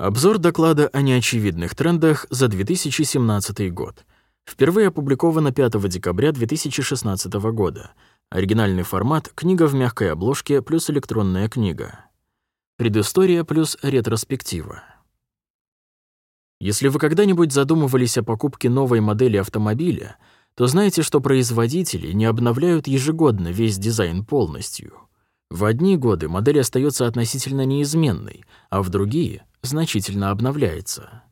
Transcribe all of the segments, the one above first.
Обзор доклада о неочевидных трендах за 2017 год. Впервые опубликовано 5 декабря 2016 года. Оригинальный формат — книга в мягкой обложке плюс электронная книга. Предыстория плюс ретроспектива. Если вы когда-нибудь задумывались о покупке новой модели автомобиля, то знаете, что производители не обновляют ежегодно весь дизайн полностью. В одни годы модель остается относительно неизменной, а в другие значительно обновляется.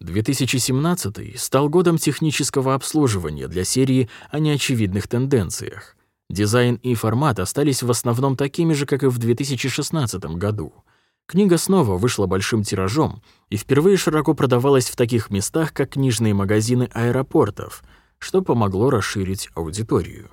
2017 стал годом технического обслуживания для серии о неочевидных тенденциях. Дизайн и формат остались в основном такими же, как и в 2016 году. Книга снова вышла большим тиражом и впервые широко продавалась в таких местах, как книжные магазины аэропортов, что помогло расширить аудиторию.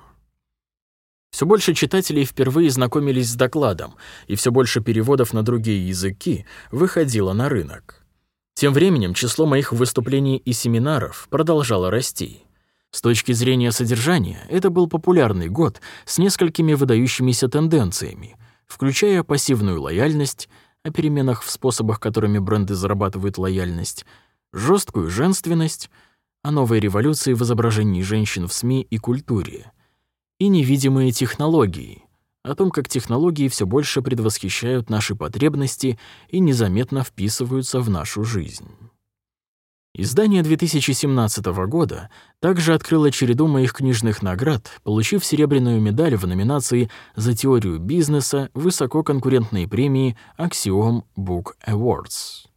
Все больше читателей впервые знакомились с докладом, и все больше переводов на другие языки выходило на рынок. Тем временем число моих выступлений и семинаров продолжало расти. С точки зрения содержания, это был популярный год с несколькими выдающимися тенденциями, включая пассивную лояльность, о переменах в способах, которыми бренды зарабатывают лояльность, жесткую женственность, о новой революции в изображении женщин в СМИ и культуре — и невидимые технологии, о том, как технологии все больше предвосхищают наши потребности и незаметно вписываются в нашу жизнь. Издание 2017 года также открыло череду моих книжных наград, получив серебряную медаль в номинации «За теорию бизнеса» высококонкурентной премии Axiom Book Awards.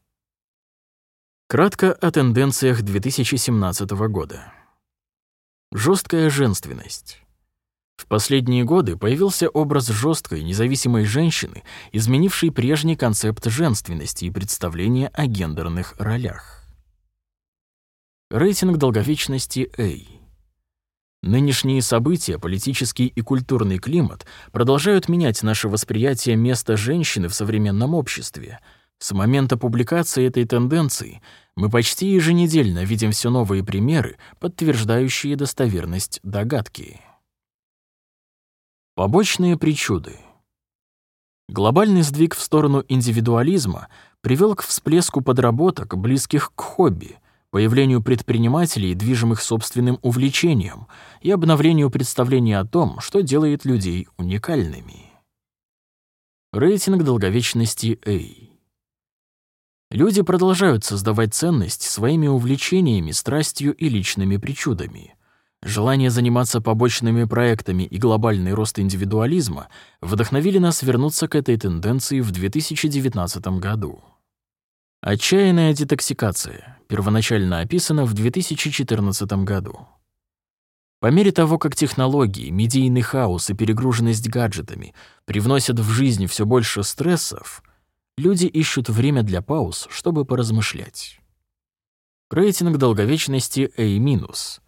Кратко о тенденциях 2017 года. Жесткая женственность. В последние годы появился образ жесткой, независимой женщины, изменившей прежний концепт женственности и представления о гендерных ролях. Рейтинг долговечности A. Нынешние события, политический и культурный климат продолжают менять наше восприятие места женщины в современном обществе. С момента публикации этой тенденции мы почти еженедельно видим все новые примеры, подтверждающие достоверность догадки. Побочные причуды. Глобальный сдвиг в сторону индивидуализма привел к всплеску подработок, близких к хобби, появлению предпринимателей, движимых собственным увлечением, и обновлению представления о том, что делает людей уникальными. Рейтинг долговечности A. Люди продолжают создавать ценность своими увлечениями, страстью и личными причудами — Желание заниматься побочными проектами и глобальный рост индивидуализма вдохновили нас вернуться к этой тенденции в 2019 году. Отчаянная детоксикация первоначально описана в 2014 году. По мере того, как технологии, медийный хаос и перегруженность гаджетами привносят в жизнь все больше стрессов, люди ищут время для пауз, чтобы поразмышлять. Рейтинг долговечности A-.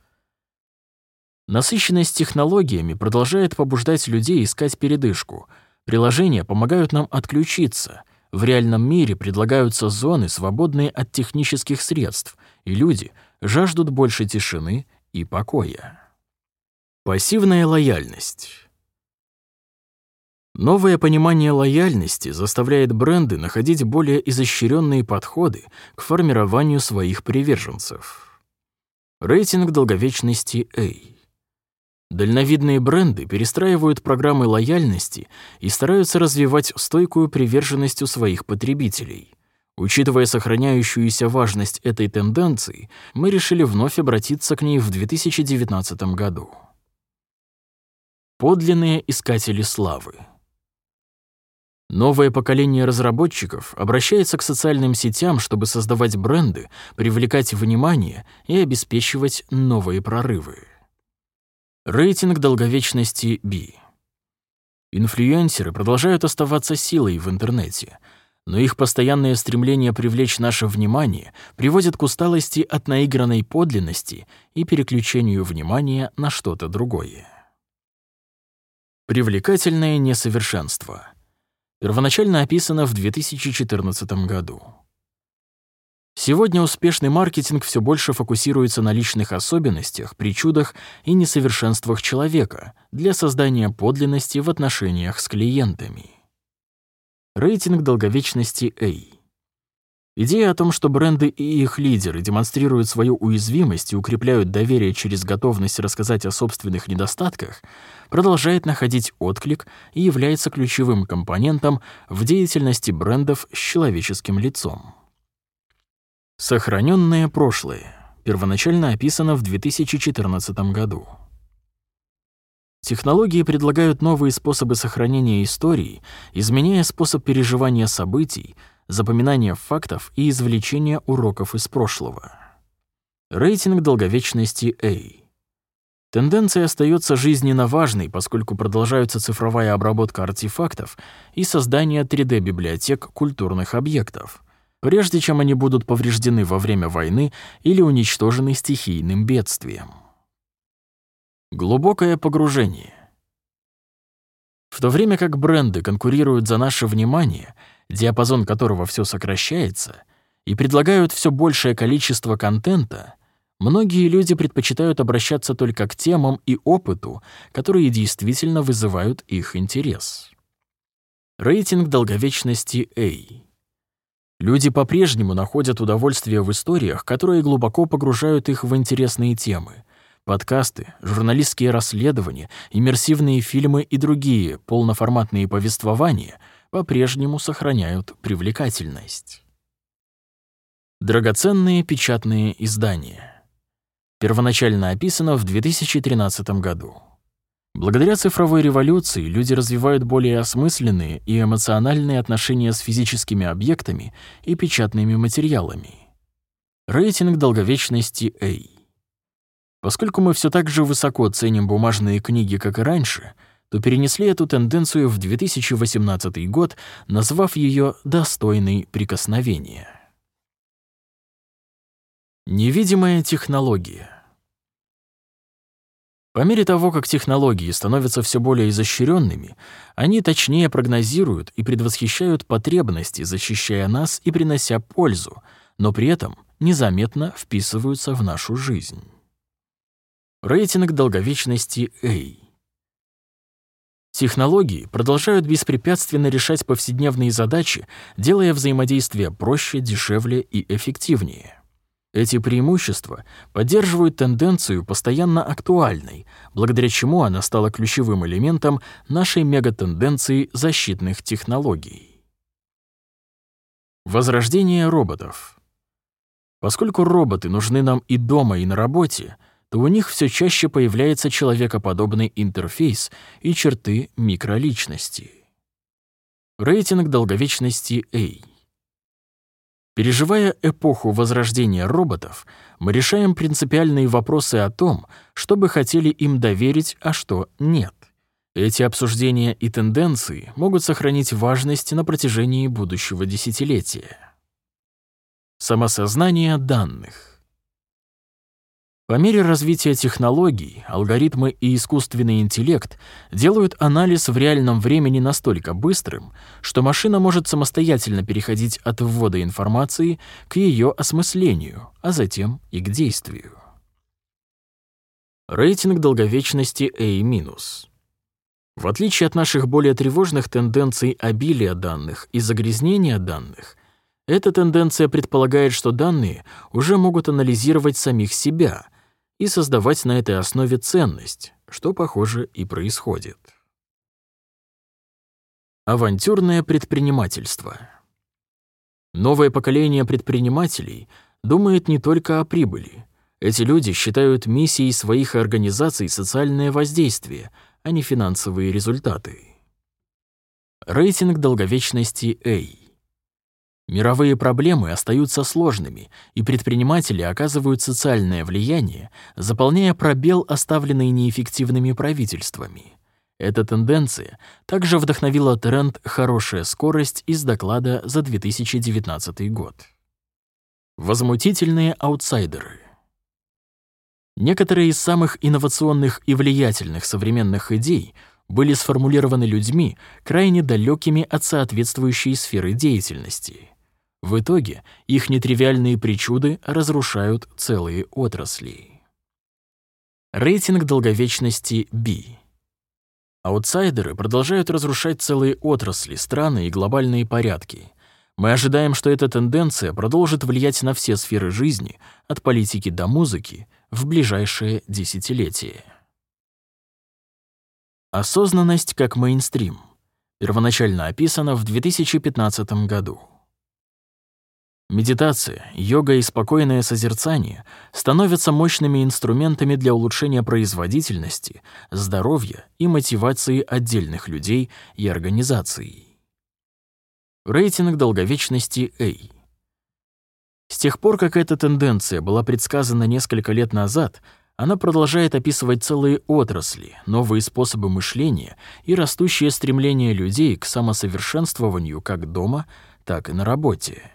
Насыщенность технологиями продолжает побуждать людей искать передышку. Приложения помогают нам отключиться. В реальном мире предлагаются зоны, свободные от технических средств, и люди жаждут больше тишины и покоя. Пассивная лояльность. Новое понимание лояльности заставляет бренды находить более изощренные подходы к формированию своих приверженцев. Рейтинг долговечности A. Дальновидные бренды перестраивают программы лояльности и стараются развивать стойкую приверженность у своих потребителей. Учитывая сохраняющуюся важность этой тенденции, мы решили вновь обратиться к ней в 2019 году. Подлинные искатели славы. Новое поколение разработчиков обращается к социальным сетям, чтобы создавать бренды, привлекать внимание и обеспечивать новые прорывы. Рейтинг долговечности B. Инфлюенсеры продолжают оставаться силой в интернете, но их постоянное стремление привлечь наше внимание приводит к усталости от наигранной подлинности и переключению внимания на что-то другое. Привлекательное несовершенство. Первоначально описано в 2014 году. Сегодня успешный маркетинг все больше фокусируется на личных особенностях, причудах и несовершенствах человека для создания подлинности в отношениях с клиентами. Рейтинг долговечности A. Идея о том, что бренды и их лидеры демонстрируют свою уязвимость и укрепляют доверие через готовность рассказать о собственных недостатках, продолжает находить отклик и является ключевым компонентом в деятельности брендов с человеческим лицом. Сохраненное прошлое первоначально описано в 2014 году. Технологии предлагают новые способы сохранения истории, изменяя способ переживания событий, запоминания фактов и извлечения уроков из прошлого. Рейтинг долговечности A. Тенденция остается жизненно важной, поскольку продолжаются цифровая обработка артефактов и создание 3D-библиотек культурных объектов, прежде чем они будут повреждены во время войны или уничтожены стихийным бедствием. Глубокое погружение. В то время как бренды конкурируют за наше внимание — диапазон которого все сокращается, и предлагают все большее количество контента, многие люди предпочитают обращаться только к темам и опыту, которые действительно вызывают их интерес. Рейтинг долговечности A. Люди по-прежнему находят удовольствие в историях, которые глубоко погружают их в интересные темы. Подкасты, журналистские расследования, иммерсивные фильмы и другие полноформатные повествования — по-прежнему сохраняют привлекательность. Драгоценные печатные издания. Первоначально описано в 2013 году. Благодаря цифровой революции люди развивают более осмысленные и эмоциональные отношения с физическими объектами и печатными материалами. Рейтинг долговечности A. Поскольку мы все так же высоко ценим бумажные книги, как и раньше — то перенесли эту тенденцию в 2018 год, назвав ее «достойной прикосновения». Невидимая технология. По мере того, как технологии становятся все более изощренными, они точнее прогнозируют и предвосхищают потребности, защищая нас и принося пользу, но при этом незаметно вписываются в нашу жизнь. Рейтинг долговечности A. Технологии продолжают беспрепятственно решать повседневные задачи, делая взаимодействие проще, дешевле и эффективнее. Эти преимущества поддерживают тенденцию постоянно актуальной, благодаря чему она стала ключевым элементом нашей мегатенденции защитных технологий. Возрождение роботов. Поскольку роботы нужны нам и дома, и на работе, то у них все чаще появляется человекоподобный интерфейс и черты микроличности. Рейтинг долговечности A. Переживая эпоху возрождения роботов, мы решаем принципиальные вопросы о том, что бы хотели им доверить, а что нет. Эти обсуждения и тенденции могут сохранить важность на протяжении будущего десятилетия. Самосознание данных — по мере развития технологий, алгоритмы и искусственный интеллект делают анализ в реальном времени настолько быстрым, что машина может самостоятельно переходить от ввода информации к ее осмыслению, а затем и к действию. Рейтинг долговечности A-. В отличие от наших более тревожных тенденций обилия данных и загрязнения данных, эта тенденция предполагает, что данные уже могут анализировать самих себя — и создавать на этой основе ценность, что, похоже, и происходит. Авантюрное предпринимательство. Новое поколение предпринимателей думает не только о прибыли. Эти люди считают миссией своих организаций социальное воздействие, а не финансовые результаты. Рейтинг долговечности A. Мировые проблемы остаются сложными, и предприниматели оказывают социальное влияние, заполняя пробел, оставленный неэффективными правительствами. Эта тенденция также вдохновила тренд «Хорошая скорость» из доклада за 2019 год. Возмутительные аутсайдеры. Некоторые из самых инновационных и влиятельных современных идей были сформулированы людьми, крайне далекими от соответствующей сферы деятельности. В итоге их нетривиальные причуды разрушают целые отрасли. Рейтинг долговечности B. Аутсайдеры продолжают разрушать целые отрасли, страны и глобальные порядки. Мы ожидаем, что эта тенденция продолжит влиять на все сферы жизни, от политики до музыки, в ближайшее десятилетие. Осознанность как мейнстрим. Первоначально описана в 2015 году. Медитация, йога и спокойное созерцание становятся мощными инструментами для улучшения производительности, здоровья и мотивации отдельных людей и организаций. Рейтинг долговечности A. С тех пор, как эта тенденция была предсказана несколько лет назад, она продолжает описывать целые отрасли, новые способы мышления и растущее стремление людей к самосовершенствованию как дома, так и на работе.